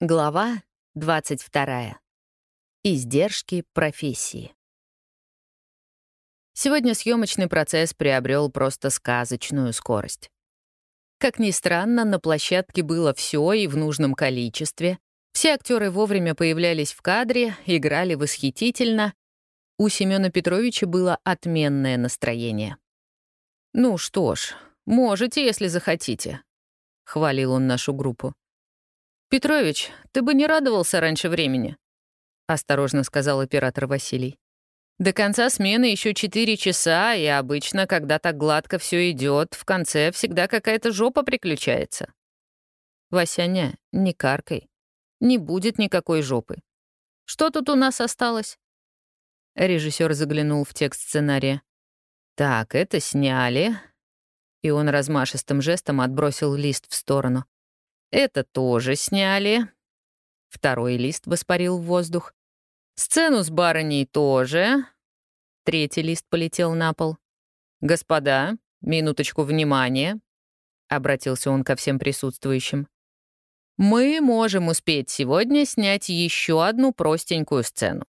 Глава 22. Издержки профессии. Сегодня съемочный процесс приобрел просто сказочную скорость. Как ни странно, на площадке было все и в нужном количестве. Все актеры вовремя появлялись в кадре, играли восхитительно. У Семена Петровича было отменное настроение. «Ну что ж, можете, если захотите», — хвалил он нашу группу. «Петрович, ты бы не радовался раньше времени», — осторожно сказал оператор Василий. «До конца смены еще четыре часа, и обычно, когда так гладко все идет, в конце всегда какая-то жопа приключается». «Васяня, не каркай. Не будет никакой жопы. Что тут у нас осталось?» Режиссер заглянул в текст сценария. «Так, это сняли». И он размашистым жестом отбросил лист в сторону. Это тоже сняли. Второй лист воспарил в воздух. Сцену с барыней тоже. Третий лист полетел на пол. «Господа, минуточку внимания», — обратился он ко всем присутствующим. «Мы можем успеть сегодня снять еще одну простенькую сцену.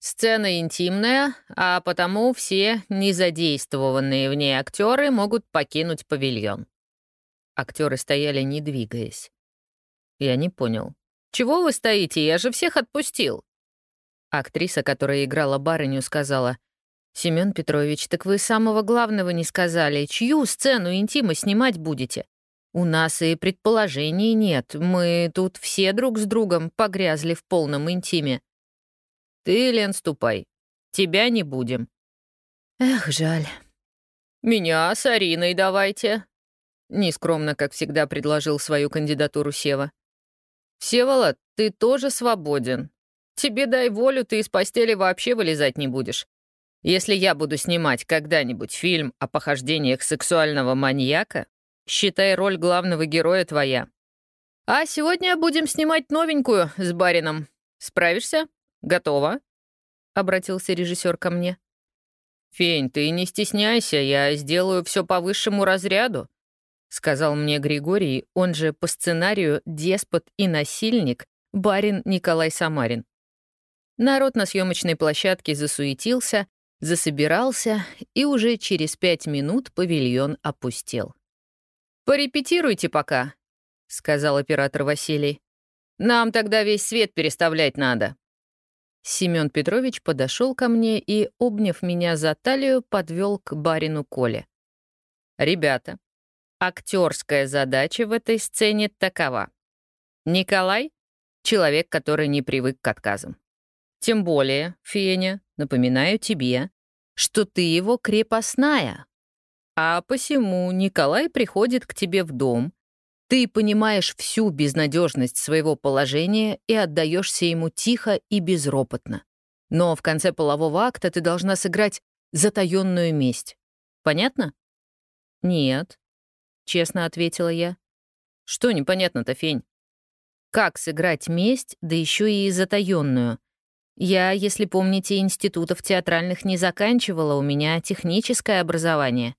Сцена интимная, а потому все незадействованные в ней актеры могут покинуть павильон. Актеры стояли, не двигаясь. Я не понял. «Чего вы стоите? Я же всех отпустил!» Актриса, которая играла барыню, сказала, «Семён Петрович, так вы самого главного не сказали. Чью сцену интима снимать будете? У нас и предположений нет. Мы тут все друг с другом погрязли в полном интиме». «Ты, Лен, ступай. Тебя не будем». «Эх, жаль». «Меня с Ариной давайте», Нескромно, как всегда, предложил свою кандидатуру Сева. «Всеволод, ты тоже свободен. Тебе дай волю, ты из постели вообще вылезать не будешь. Если я буду снимать когда-нибудь фильм о похождениях сексуального маньяка, считай роль главного героя твоя. А сегодня будем снимать новенькую с барином. Справишься? Готово?» — обратился режиссер ко мне. «Фень, ты не стесняйся, я сделаю все по высшему разряду», — сказал мне Григорий, он же по сценарию деспот и насильник, барин Николай Самарин. Народ на съемочной площадке засуетился, засобирался, и уже через пять минут павильон опустел. «Порепетируйте пока», — сказал оператор Василий. «Нам тогда весь свет переставлять надо». Семён Петрович подошел ко мне и, обняв меня за талию, подвел к барину Коле. «Ребята, Актерская задача в этой сцене такова. Николай — человек, который не привык к отказам. Тем более, Феня, напоминаю тебе, что ты его крепостная. А посему Николай приходит к тебе в дом, ты понимаешь всю безнадежность своего положения и отдаешься ему тихо и безропотно. Но в конце полового акта ты должна сыграть затаённую месть. Понятно? Нет, честно ответила я. Что непонятно-то, Фень? Как сыграть месть, да еще и затаённую? Я, если помните, институтов театральных не заканчивала, у меня техническое образование.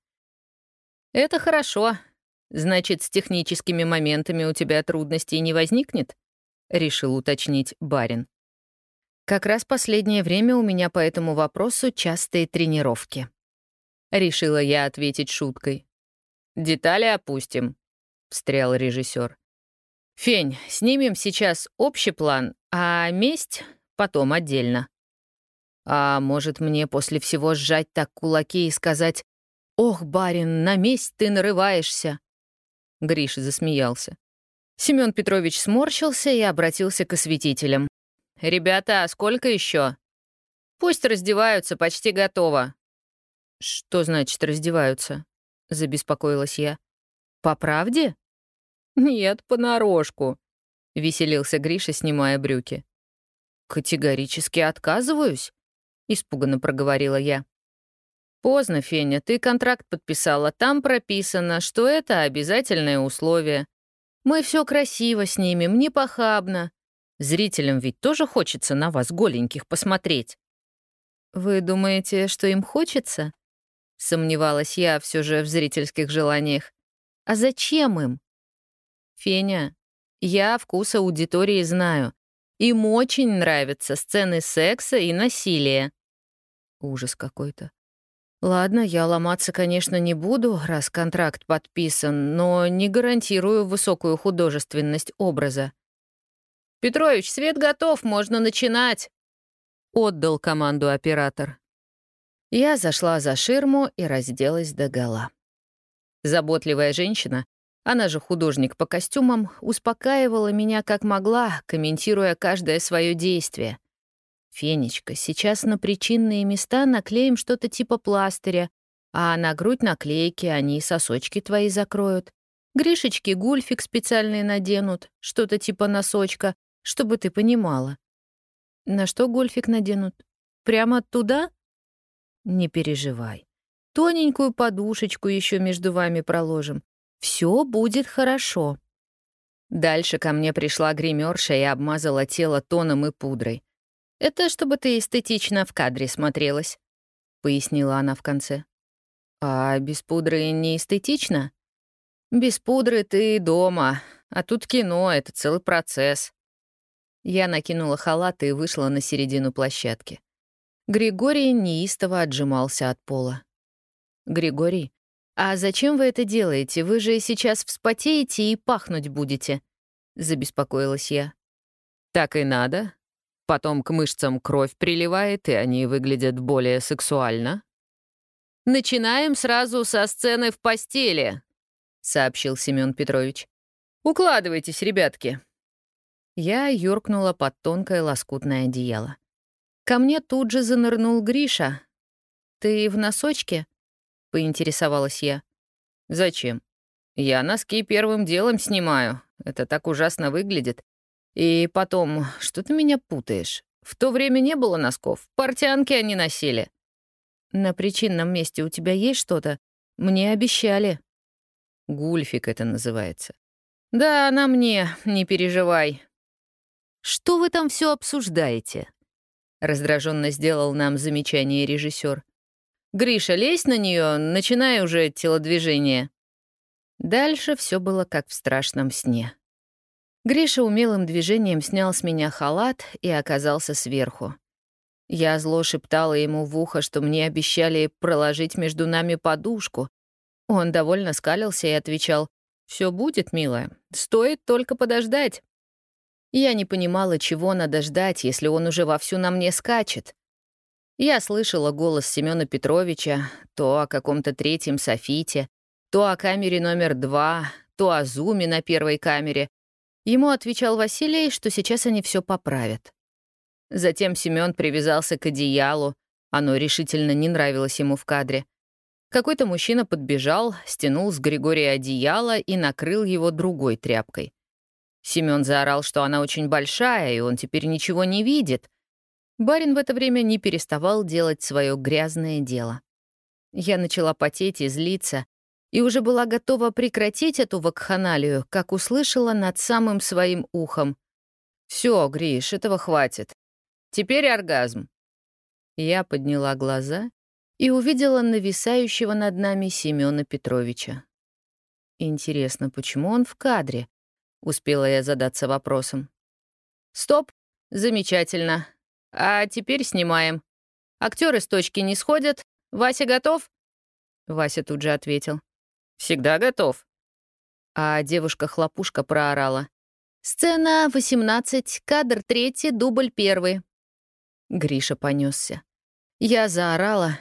Это хорошо. Значит, с техническими моментами у тебя трудностей не возникнет? Решил уточнить барин. Как раз последнее время у меня по этому вопросу частые тренировки. Решила я ответить шуткой. Детали опустим», — встрял режиссер. «Фень, снимем сейчас общий план, а месть потом отдельно». «А может, мне после всего сжать так кулаки и сказать, «Ох, барин, на месть ты нарываешься?» Гриша засмеялся. Семён Петрович сморщился и обратился к осветителям. «Ребята, а сколько еще? «Пусть раздеваются, почти готово». «Что значит раздеваются?» Забеспокоилась я. «По правде?» «Нет, понарошку», — веселился Гриша, снимая брюки. «Категорически отказываюсь», — испуганно проговорила я. «Поздно, Феня, ты контракт подписала. Там прописано, что это обязательное условие. Мы все красиво снимем, не похабно. Зрителям ведь тоже хочется на вас голеньких посмотреть». «Вы думаете, что им хочется?» Сомневалась я все же в зрительских желаниях. А зачем им? Феня, Я вкус аудитории знаю. Им очень нравятся сцены секса и насилия. Ужас какой-то. Ладно, я ломаться, конечно, не буду, раз контракт подписан, но не гарантирую высокую художественность образа. «Петрович, свет готов, можно начинать!» — отдал команду оператор. Я зашла за ширму и разделась догола. Заботливая женщина, она же художник по костюмам, успокаивала меня как могла, комментируя каждое свое действие. «Фенечка, сейчас на причинные места наклеим что-то типа пластыря, а на грудь наклейки, они сосочки твои закроют. Гришечки гульфик специальный наденут, что-то типа носочка, чтобы ты понимала». «На что гульфик наденут? Прямо туда?» «Не переживай. Тоненькую подушечку еще между вами проложим. Все будет хорошо». Дальше ко мне пришла гримерша и обмазала тело тоном и пудрой. «Это чтобы ты эстетично в кадре смотрелась», — пояснила она в конце. «А без пудры не эстетично?» «Без пудры ты дома, а тут кино — это целый процесс». Я накинула халат и вышла на середину площадки. Григорий неистово отжимался от пола. «Григорий, а зачем вы это делаете? Вы же сейчас вспотеете и пахнуть будете», — забеспокоилась я. «Так и надо. Потом к мышцам кровь приливает, и они выглядят более сексуально. «Начинаем сразу со сцены в постели», — сообщил Семён Петрович. «Укладывайтесь, ребятки». Я юркнула под тонкое лоскутное одеяло. Ко мне тут же занырнул Гриша. «Ты в носочке?» — поинтересовалась я. «Зачем? Я носки первым делом снимаю. Это так ужасно выглядит. И потом, что ты меня путаешь? В то время не было носков, портянки они носили. На причинном месте у тебя есть что-то? Мне обещали. Гульфик это называется. Да, на мне, не переживай. Что вы там все обсуждаете? Раздраженно сделал нам замечание режиссер. Гриша, лезь на нее, начинай уже телодвижение. Дальше все было как в страшном сне. Гриша умелым движением снял с меня халат и оказался сверху. Я зло шептала ему в ухо, что мне обещали проложить между нами подушку. Он довольно скалился и отвечал, «Все будет, милая, стоит только подождать». Я не понимала, чего надо ждать, если он уже вовсю на мне скачет. Я слышала голос Семёна Петровича то о каком-то третьем софите, то о камере номер два, то о зуме на первой камере, Ему отвечал Василий, что сейчас они все поправят. Затем Семён привязался к одеялу, оно решительно не нравилось ему в кадре. Какой-то мужчина подбежал, стянул с Григория одеяло и накрыл его другой тряпкой. Семён заорал, что она очень большая, и он теперь ничего не видит. Барин в это время не переставал делать свое грязное дело. Я начала потеть и злиться, и уже была готова прекратить эту вакханалию, как услышала над самым своим ухом. «Все, Гриш, этого хватит. Теперь оргазм». Я подняла глаза и увидела нависающего над нами Семёна Петровича. Интересно, почему он в кадре? Успела я задаться вопросом. «Стоп! Замечательно. А теперь снимаем. Актеры с точки не сходят. Вася готов?» Вася тут же ответил. Всегда готов». А девушка-хлопушка проорала. «Сцена 18, кадр 3, дубль 1». Гриша понесся. Я заорала.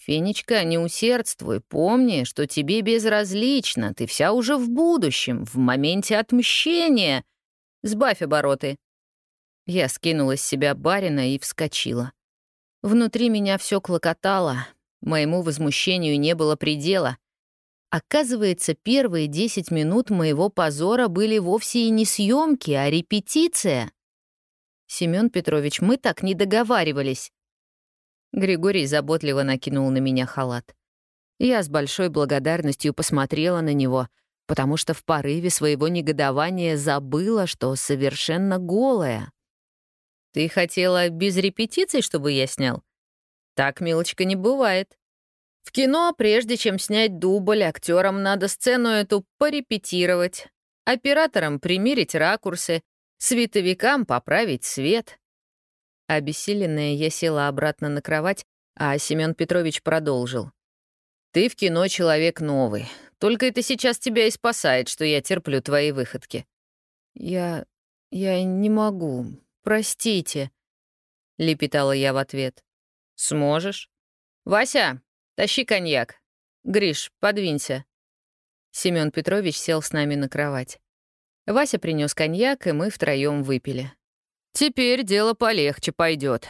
«Фенечка, не усердствуй, помни, что тебе безразлично, ты вся уже в будущем, в моменте отмщения. Сбавь обороты». Я скинула с себя барина и вскочила. Внутри меня все клокотало, моему возмущению не было предела — Оказывается, первые 10 минут моего позора были вовсе и не съемки, а репетиция. Семён Петрович, мы так не договаривались. Григорий заботливо накинул на меня халат. Я с большой благодарностью посмотрела на него, потому что в порыве своего негодования забыла, что совершенно голая. «Ты хотела без репетиций, чтобы я снял?» «Так, милочка, не бывает. В кино, прежде чем снять дубль, актерам надо сцену эту порепетировать. операторам примерить ракурсы, световикам поправить свет. Обессиленная я села обратно на кровать, а Семён Петрович продолжил. «Ты в кино человек новый. Только это сейчас тебя и спасает, что я терплю твои выходки». «Я... я не могу. Простите», — лепетала я в ответ. «Сможешь. Вася, тащи коньяк. Гриш, подвинься». Семён Петрович сел с нами на кровать. Вася принес коньяк, и мы втроем выпили. «Теперь дело полегче пойдет.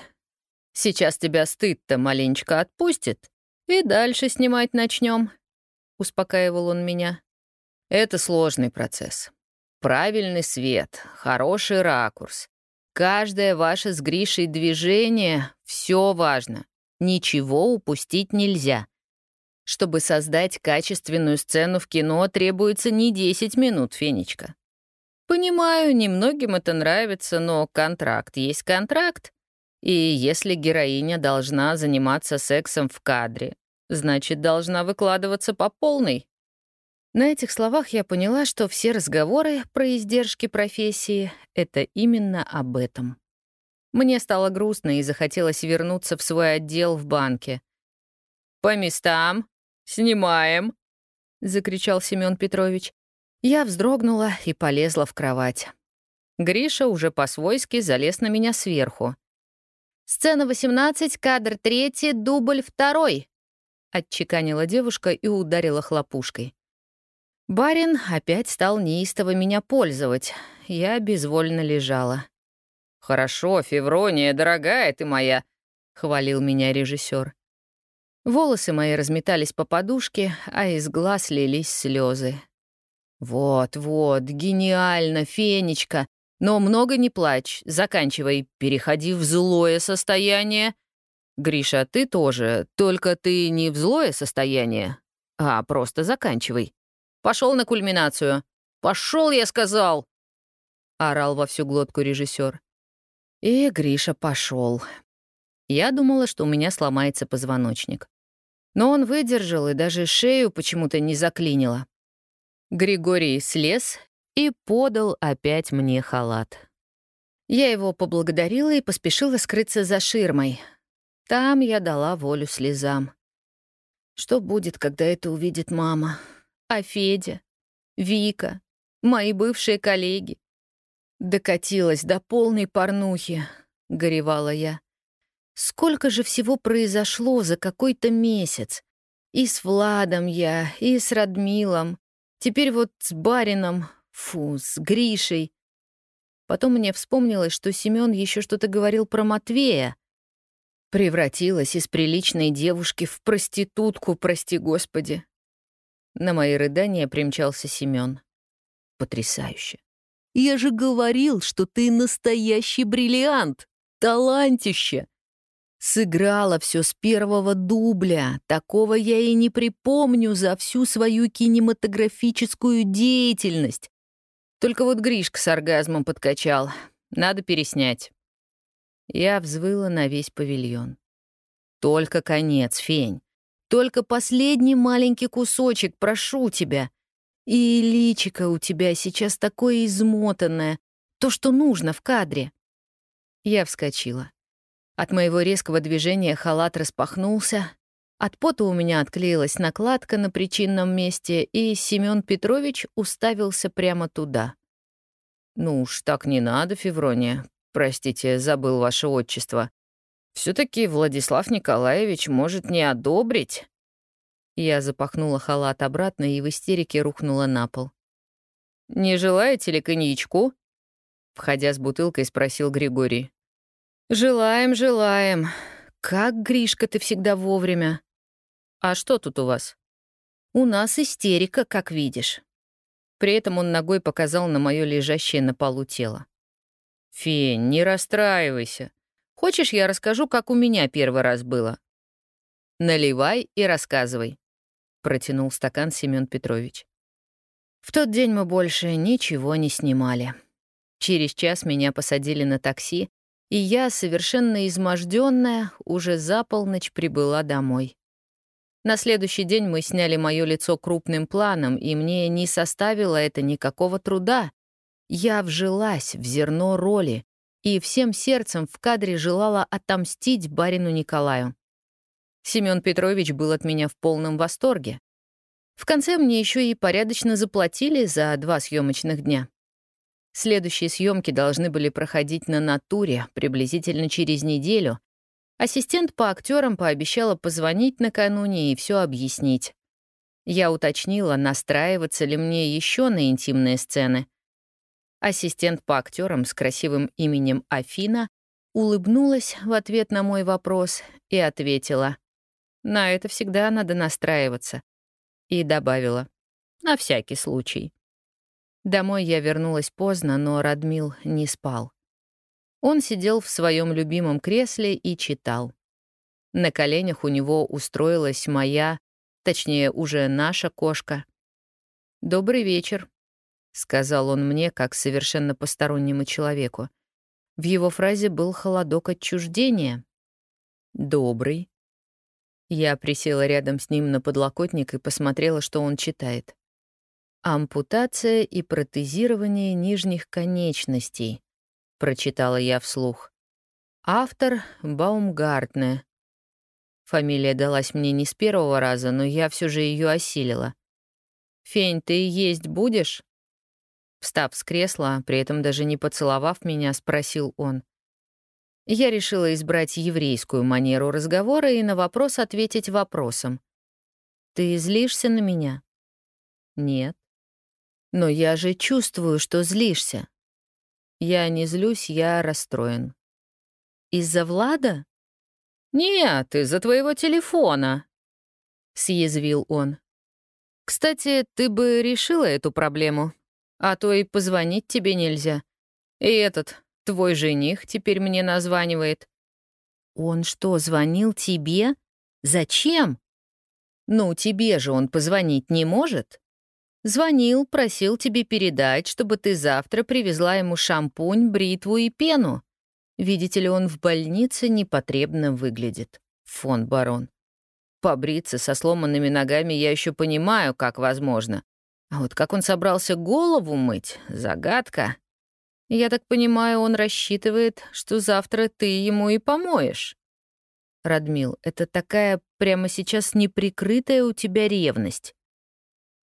Сейчас тебя стыд-то маленечко отпустит, и дальше снимать начнем, успокаивал он меня. Это сложный процесс. Правильный свет, хороший ракурс. Каждое ваше с Гришей движение — все важно. Ничего упустить нельзя. Чтобы создать качественную сцену в кино, требуется не 10 минут, Фенечка. Понимаю, немногим это нравится, но контракт есть контракт. И если героиня должна заниматься сексом в кадре, значит, должна выкладываться по полной. На этих словах я поняла, что все разговоры про издержки профессии — это именно об этом. Мне стало грустно и захотелось вернуться в свой отдел в банке. «По местам! Снимаем!» — закричал Семён Петрович. Я вздрогнула и полезла в кровать. Гриша уже по-свойски залез на меня сверху. «Сцена 18, кадр 3, дубль 2», — отчеканила девушка и ударила хлопушкой. Барин опять стал неистово меня пользовать. Я безвольно лежала. «Хорошо, Феврония, дорогая ты моя», — хвалил меня режиссер. Волосы мои разметались по подушке, а из глаз лились слезы. «Вот, вот, гениально, Фенечка! Но много не плачь, заканчивай, переходи в злое состояние. Гриша, ты тоже, только ты не в злое состояние, а просто заканчивай. Пошел на кульминацию. Пошел, я сказал!» Орал во всю глотку режиссер. И Гриша пошел. Я думала, что у меня сломается позвоночник. Но он выдержал и даже шею почему-то не заклинило. Григорий слез и подал опять мне халат. Я его поблагодарила и поспешила скрыться за ширмой. Там я дала волю слезам. Что будет, когда это увидит мама? А Федя? Вика? Мои бывшие коллеги? Докатилась до полной порнухи, — горевала я. Сколько же всего произошло за какой-то месяц. И с Владом я, и с Радмилом, Теперь вот с барином, фу, с Гришей. Потом мне вспомнилось, что Семён еще что-то говорил про Матвея. Превратилась из приличной девушки в проститутку, прости господи. На мои рыдания примчался Семён. Потрясающе. «Я же говорил, что ты настоящий бриллиант! Талантище!» Сыграла все с первого дубля. Такого я и не припомню за всю свою кинематографическую деятельность. Только вот Гришка с оргазмом подкачал. Надо переснять. Я взвыла на весь павильон. Только конец, Фень. Только последний маленький кусочек, прошу тебя. И личико у тебя сейчас такое измотанное. То, что нужно в кадре. Я вскочила. От моего резкого движения халат распахнулся. От пота у меня отклеилась накладка на причинном месте, и Семён Петрович уставился прямо туда. «Ну уж так не надо, Феврония. Простите, забыл ваше отчество. все таки Владислав Николаевич может не одобрить». Я запахнула халат обратно и в истерике рухнула на пол. «Не желаете ли коньячку?» Входя с бутылкой, спросил Григорий. «Желаем, желаем. Как, Гришка, ты всегда вовремя. А что тут у вас?» «У нас истерика, как видишь». При этом он ногой показал на мое лежащее на полу тело. «Фень, не расстраивайся. Хочешь, я расскажу, как у меня первый раз было?» «Наливай и рассказывай», — протянул стакан Семён Петрович. В тот день мы больше ничего не снимали. Через час меня посадили на такси, и я, совершенно изможденная, уже за полночь прибыла домой. На следующий день мы сняли мое лицо крупным планом, и мне не составило это никакого труда. Я вжилась в зерно роли и всем сердцем в кадре желала отомстить барину Николаю. Семён Петрович был от меня в полном восторге. В конце мне еще и порядочно заплатили за два съемочных дня. Следующие съемки должны были проходить на натуре приблизительно через неделю, Ассистент по актерам пообещала позвонить накануне и все объяснить. Я уточнила, настраиваться ли мне еще на интимные сцены. Ассистент по актерам с красивым именем Афина улыбнулась в ответ на мой вопрос и ответила. «На это всегда надо настраиваться». И добавила. «На всякий случай». Домой я вернулась поздно, но Радмил не спал. Он сидел в своем любимом кресле и читал. На коленях у него устроилась моя, точнее, уже наша кошка. «Добрый вечер», — сказал он мне, как совершенно постороннему человеку. В его фразе был холодок отчуждения. «Добрый». Я присела рядом с ним на подлокотник и посмотрела, что он читает. «Ампутация и протезирование нижних конечностей», прочитала я вслух. Автор — Баумгартне. Фамилия далась мне не с первого раза, но я все же ее осилила. «Фень, ты есть будешь?» Встав с кресла, при этом даже не поцеловав меня, спросил он. Я решила избрать еврейскую манеру разговора и на вопрос ответить вопросом. «Ты злишься на меня?» «Нет». «Но я же чувствую, что злишься. Я не злюсь, я расстроен. Из-за Влада? Нет, из-за твоего телефона, съязвил он. Кстати, ты бы решила эту проблему, а то и позвонить тебе нельзя. И этот, твой жених, теперь мне названивает. Он что, звонил тебе? Зачем? Ну, тебе же он позвонить не может. Звонил, просил тебе передать, чтобы ты завтра привезла ему шампунь, бритву и пену. Видите ли, он в больнице непотребно выглядит. Фон барон. Побриться со сломанными ногами я еще понимаю, как возможно. А вот как он собрался голову мыть — загадка. Я так понимаю, он рассчитывает, что завтра ты ему и помоешь. Радмил, это такая прямо сейчас неприкрытая у тебя ревность.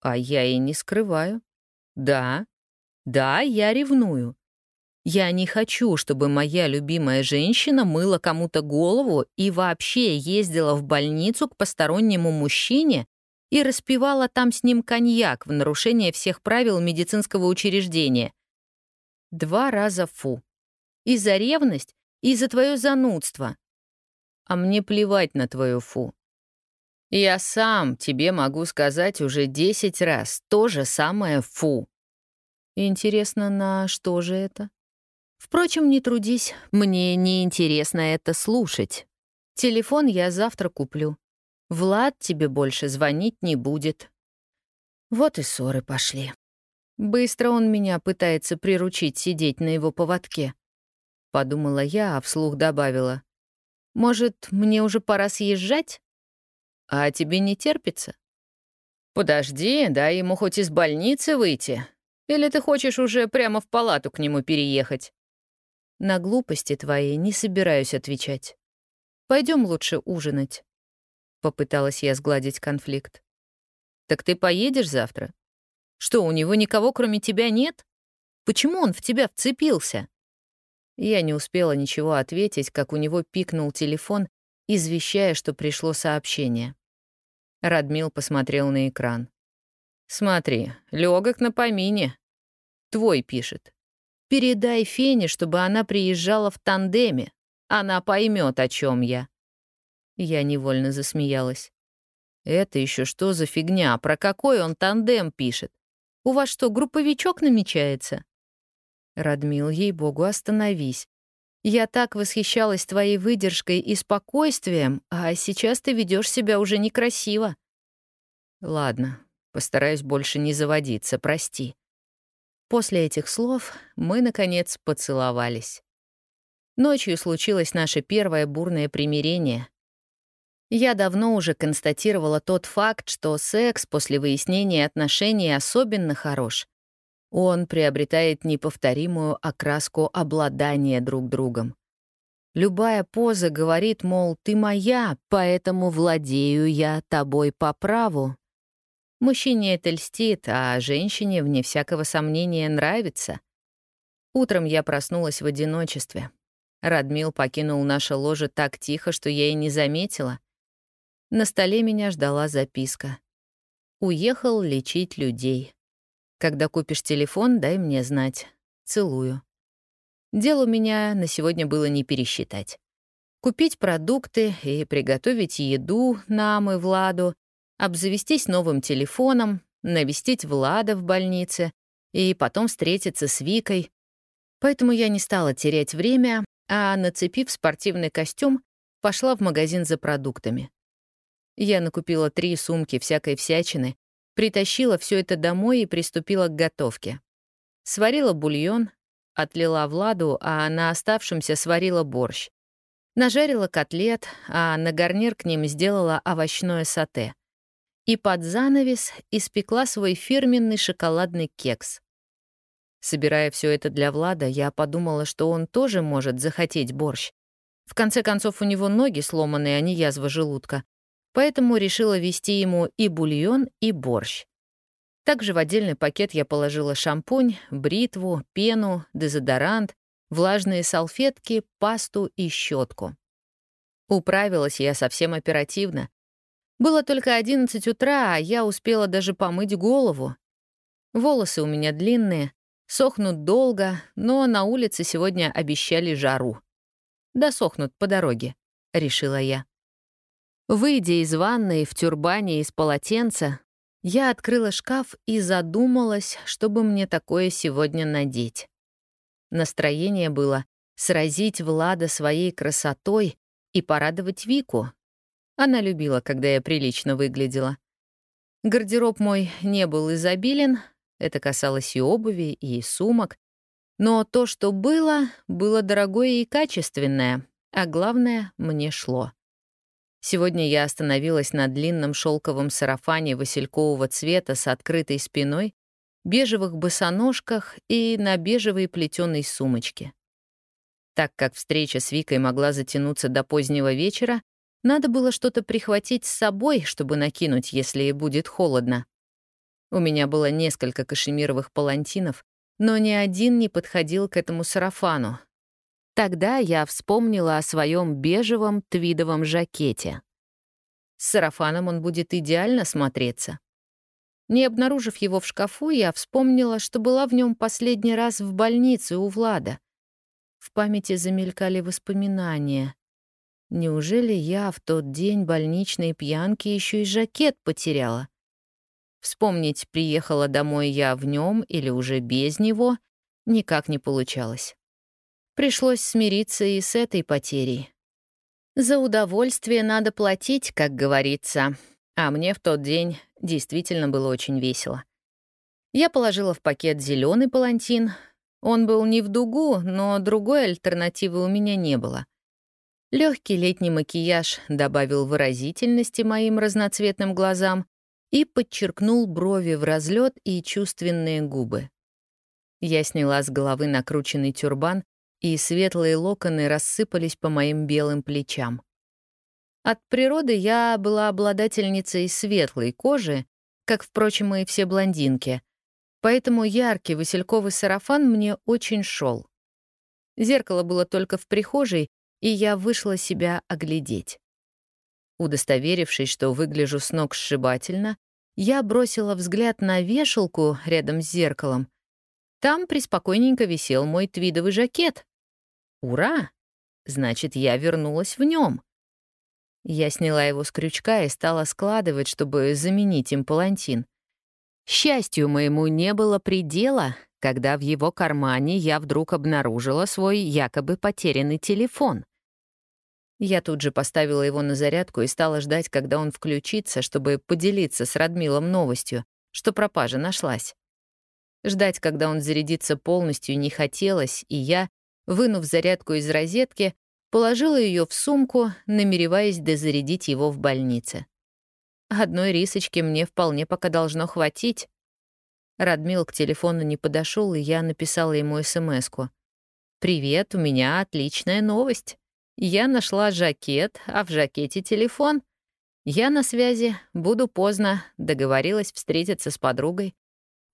А я и не скрываю. Да, да, я ревную. Я не хочу, чтобы моя любимая женщина мыла кому-то голову и вообще ездила в больницу к постороннему мужчине и распивала там с ним коньяк в нарушение всех правил медицинского учреждения. Два раза фу. И за ревность, и за твое занудство. А мне плевать на твою фу. Я сам тебе могу сказать уже десять раз то же самое «фу». Интересно, на что же это? Впрочем, не трудись, мне не интересно это слушать. Телефон я завтра куплю. Влад тебе больше звонить не будет. Вот и ссоры пошли. Быстро он меня пытается приручить сидеть на его поводке. Подумала я, а вслух добавила. Может, мне уже пора съезжать? А тебе не терпится? Подожди, дай ему хоть из больницы выйти. Или ты хочешь уже прямо в палату к нему переехать? На глупости твои не собираюсь отвечать. Пойдем лучше ужинать. Попыталась я сгладить конфликт. Так ты поедешь завтра? Что, у него никого кроме тебя нет? Почему он в тебя вцепился? Я не успела ничего ответить, как у него пикнул телефон, извещая, что пришло сообщение. Радмил посмотрел на экран. «Смотри, легок на помине. Твой пишет. Передай Фене, чтобы она приезжала в тандеме. Она поймет, о чем я». Я невольно засмеялась. «Это еще что за фигня? Про какой он тандем пишет? У вас что, групповичок намечается?» Радмил, ей-богу, остановись. Я так восхищалась твоей выдержкой и спокойствием, а сейчас ты ведешь себя уже некрасиво. Ладно, постараюсь больше не заводиться, прости. После этих слов мы, наконец, поцеловались. Ночью случилось наше первое бурное примирение. Я давно уже констатировала тот факт, что секс после выяснения отношений особенно хорош. Он приобретает неповторимую окраску обладания друг другом. Любая поза говорит, мол, ты моя, поэтому владею я тобой по праву. Мужчине это льстит, а женщине, вне всякого сомнения, нравится. Утром я проснулась в одиночестве. Радмил покинул наше ложе так тихо, что я и не заметила. На столе меня ждала записка. «Уехал лечить людей. Когда купишь телефон, дай мне знать. Целую». Дел у меня на сегодня было не пересчитать. Купить продукты и приготовить еду нам и Владу, обзавестись новым телефоном, навестить Влада в больнице и потом встретиться с Викой. Поэтому я не стала терять время, а, нацепив спортивный костюм, пошла в магазин за продуктами. Я накупила три сумки всякой всячины, притащила все это домой и приступила к готовке. Сварила бульон, отлила Владу, а на оставшемся сварила борщ. Нажарила котлет, а на гарнир к ним сделала овощное сате. И под занавес испекла свой фирменный шоколадный кекс. Собирая все это для Влада, я подумала, что он тоже может захотеть борщ. В конце концов, у него ноги сломанные, а не язва желудка поэтому решила вести ему и бульон, и борщ. Также в отдельный пакет я положила шампунь, бритву, пену, дезодорант, влажные салфетки, пасту и щетку. Управилась я совсем оперативно. Было только 11 утра, а я успела даже помыть голову. Волосы у меня длинные, сохнут долго, но на улице сегодня обещали жару. Досохнут по дороге, решила я. Выйдя из ванной в тюрбане из полотенца, я открыла шкаф и задумалась, чтобы мне такое сегодня надеть. Настроение было сразить Влада своей красотой и порадовать Вику. Она любила, когда я прилично выглядела. Гардероб мой не был изобилен, это касалось и обуви, и сумок, но то, что было, было дорогое и качественное, а главное, мне шло. Сегодня я остановилась на длинном шелковом сарафане василькового цвета с открытой спиной, бежевых босоножках и на бежевой плетеной сумочке. Так как встреча с Викой могла затянуться до позднего вечера, надо было что-то прихватить с собой, чтобы накинуть, если будет холодно. У меня было несколько кашемировых палантинов, но ни один не подходил к этому сарафану, Тогда я вспомнила о своем бежевом твидовом жакете. С сарафаном он будет идеально смотреться. Не обнаружив его в шкафу, я вспомнила, что была в нем последний раз в больнице у Влада. В памяти замелькали воспоминания. Неужели я в тот день больничной пьянки еще и жакет потеряла? Вспомнить, приехала домой я в нем или уже без него, никак не получалось. Пришлось смириться и с этой потерей. За удовольствие надо платить, как говорится. А мне в тот день действительно было очень весело. Я положила в пакет зеленый палантин. Он был не в дугу, но другой альтернативы у меня не было. Легкий летний макияж добавил выразительности моим разноцветным глазам и подчеркнул брови в разлет и чувственные губы. Я сняла с головы накрученный тюрбан и светлые локоны рассыпались по моим белым плечам. От природы я была обладательницей светлой кожи, как, впрочем, и все блондинки, поэтому яркий васильковый сарафан мне очень шел. Зеркало было только в прихожей, и я вышла себя оглядеть. Удостоверившись, что выгляжу с ног сшибательно, я бросила взгляд на вешалку рядом с зеркалом там приспокойненько висел мой твидовый жакет. Ура! Значит, я вернулась в нем. Я сняла его с крючка и стала складывать, чтобы заменить им палантин. Счастью моему не было предела, когда в его кармане я вдруг обнаружила свой якобы потерянный телефон. Я тут же поставила его на зарядку и стала ждать, когда он включится, чтобы поделиться с Радмилом новостью, что пропажа нашлась. Ждать, когда он зарядится полностью, не хотелось, и я, вынув зарядку из розетки, Положила ее в сумку, намереваясь дозарядить его в больнице. Одной рисочки мне вполне пока должно хватить. Радмил к телефону не подошел, и я написала ему смс -ку. «Привет, у меня отличная новость. Я нашла жакет, а в жакете телефон. Я на связи, буду поздно, договорилась встретиться с подругой.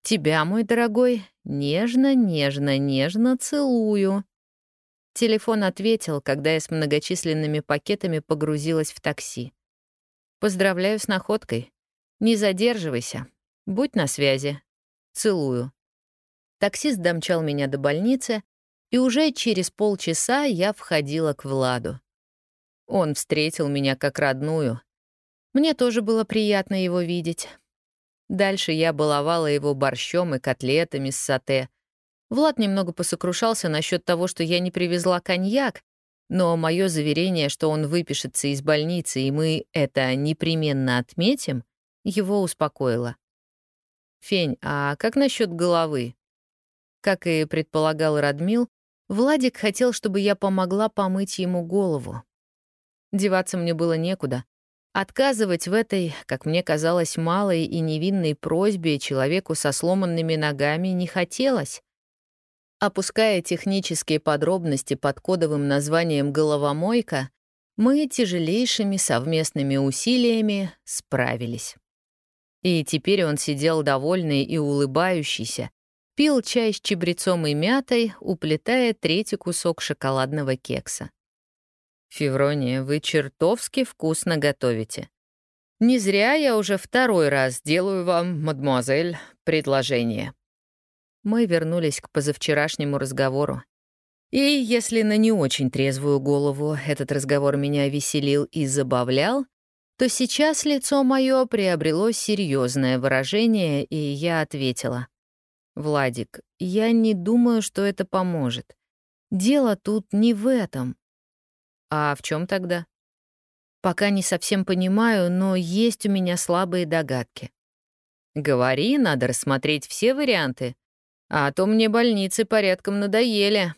Тебя, мой дорогой, нежно, нежно, нежно целую». Телефон ответил, когда я с многочисленными пакетами погрузилась в такси. «Поздравляю с находкой. Не задерживайся. Будь на связи. Целую». Таксист домчал меня до больницы, и уже через полчаса я входила к Владу. Он встретил меня как родную. Мне тоже было приятно его видеть. Дальше я баловала его борщом и котлетами с сате — Влад немного посокрушался насчет того, что я не привезла коньяк, но мое заверение, что он выпишется из больницы, и мы это непременно отметим, его успокоило. «Фень, а как насчет головы?» Как и предполагал Радмил, Владик хотел, чтобы я помогла помыть ему голову. Деваться мне было некуда. Отказывать в этой, как мне казалось, малой и невинной просьбе человеку со сломанными ногами не хотелось. Опуская технические подробности под кодовым названием «головомойка», мы тяжелейшими совместными усилиями справились. И теперь он сидел довольный и улыбающийся, пил чай с чабрецом и мятой, уплетая третий кусок шоколадного кекса. «Феврония, вы чертовски вкусно готовите. Не зря я уже второй раз делаю вам, мадемуазель, предложение» мы вернулись к позавчерашнему разговору. И если на не очень трезвую голову этот разговор меня веселил и забавлял, то сейчас лицо мое приобрело серьезное выражение, и я ответила. «Владик, я не думаю, что это поможет. Дело тут не в этом». «А в чем тогда?» «Пока не совсем понимаю, но есть у меня слабые догадки». «Говори, надо рассмотреть все варианты», а то мне больницы порядком надоели.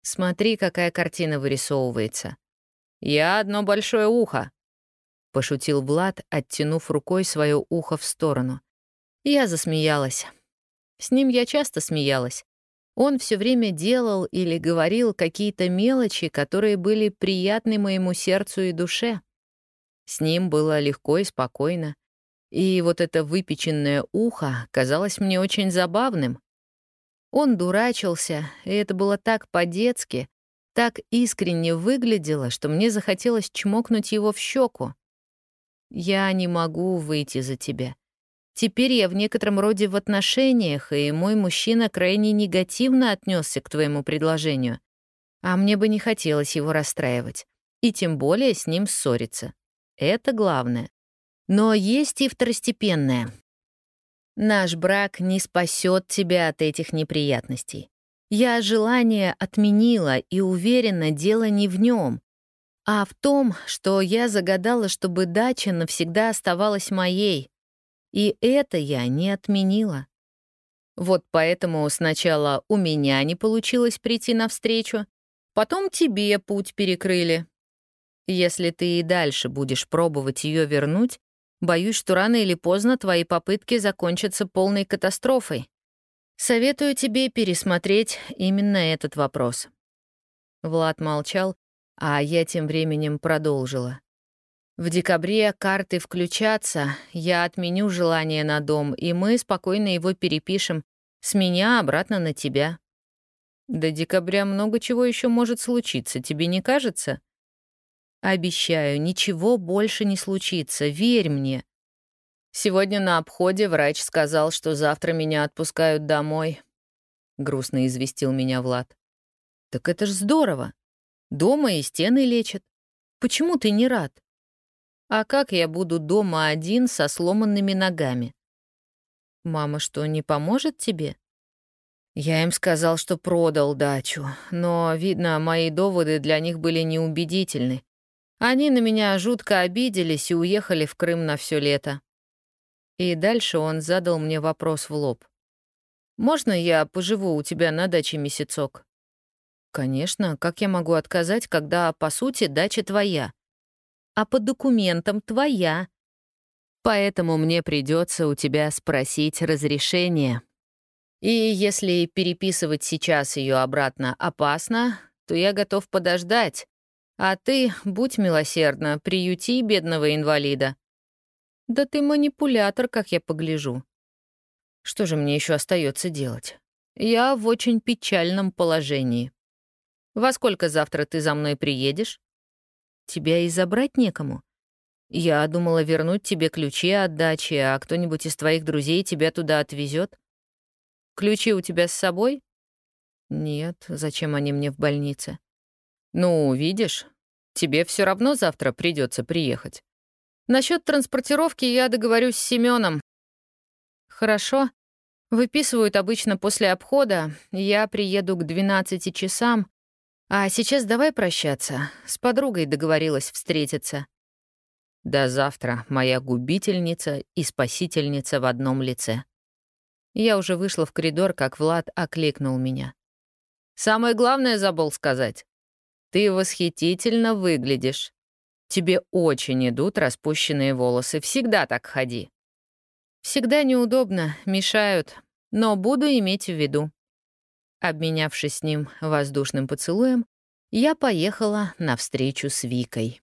Смотри, какая картина вырисовывается. Я одно большое ухо. Пошутил Влад, оттянув рукой свое ухо в сторону. Я засмеялась. С ним я часто смеялась. Он все время делал или говорил какие-то мелочи, которые были приятны моему сердцу и душе. С ним было легко и спокойно. И вот это выпеченное ухо казалось мне очень забавным. Он дурачился, и это было так по-детски, так искренне выглядело, что мне захотелось чмокнуть его в щеку. «Я не могу выйти за тебя. Теперь я в некотором роде в отношениях, и мой мужчина крайне негативно отнесся к твоему предложению. А мне бы не хотелось его расстраивать, и тем более с ним ссориться. Это главное. Но есть и второстепенное. Наш брак не спасет тебя от этих неприятностей. Я желание отменила и уверена, дело не в нем, а в том, что я загадала, чтобы дача навсегда оставалась моей. И это я не отменила. Вот поэтому сначала у меня не получилось прийти навстречу, потом тебе путь перекрыли. Если ты и дальше будешь пробовать ее вернуть, Боюсь, что рано или поздно твои попытки закончатся полной катастрофой. Советую тебе пересмотреть именно этот вопрос». Влад молчал, а я тем временем продолжила. «В декабре карты включатся, я отменю желание на дом, и мы спокойно его перепишем с меня обратно на тебя». «До декабря много чего еще может случиться, тебе не кажется?» Обещаю, ничего больше не случится, верь мне. Сегодня на обходе врач сказал, что завтра меня отпускают домой. Грустно известил меня Влад. Так это ж здорово. Дома и стены лечат. Почему ты не рад? А как я буду дома один со сломанными ногами? Мама что, не поможет тебе? Я им сказал, что продал дачу, но, видно, мои доводы для них были неубедительны. Они на меня жутко обиделись и уехали в Крым на все лето. И дальше он задал мне вопрос в лоб. «Можно я поживу у тебя на даче месяцок?» Конечно, как я могу отказать, когда, по сути, дача твоя? А по документам твоя. Поэтому мне придется у тебя спросить разрешение. И если переписывать сейчас ее обратно опасно, то я готов подождать. А ты, будь милосердна, приюти бедного инвалида. Да ты манипулятор, как я погляжу. Что же мне еще остается делать? Я в очень печальном положении. Во сколько завтра ты за мной приедешь? Тебя и забрать некому. Я думала вернуть тебе ключи от дачи, а кто-нибудь из твоих друзей тебя туда отвезет. Ключи у тебя с собой? Нет, зачем они мне в больнице? Ну, видишь, тебе все равно завтра придется приехать. Насчет транспортировки я договорюсь с Семеном. Хорошо. Выписывают обычно после обхода. Я приеду к 12 часам. А сейчас давай прощаться. С подругой договорилась встретиться. До завтра, моя губительница и спасительница в одном лице. Я уже вышла в коридор, как Влад окликнул меня. «Самое главное забыл сказать. Ты восхитительно выглядишь. Тебе очень идут распущенные волосы. Всегда так ходи». «Всегда неудобно, мешают, но буду иметь в виду». Обменявшись с ним воздушным поцелуем, я поехала на встречу с Викой.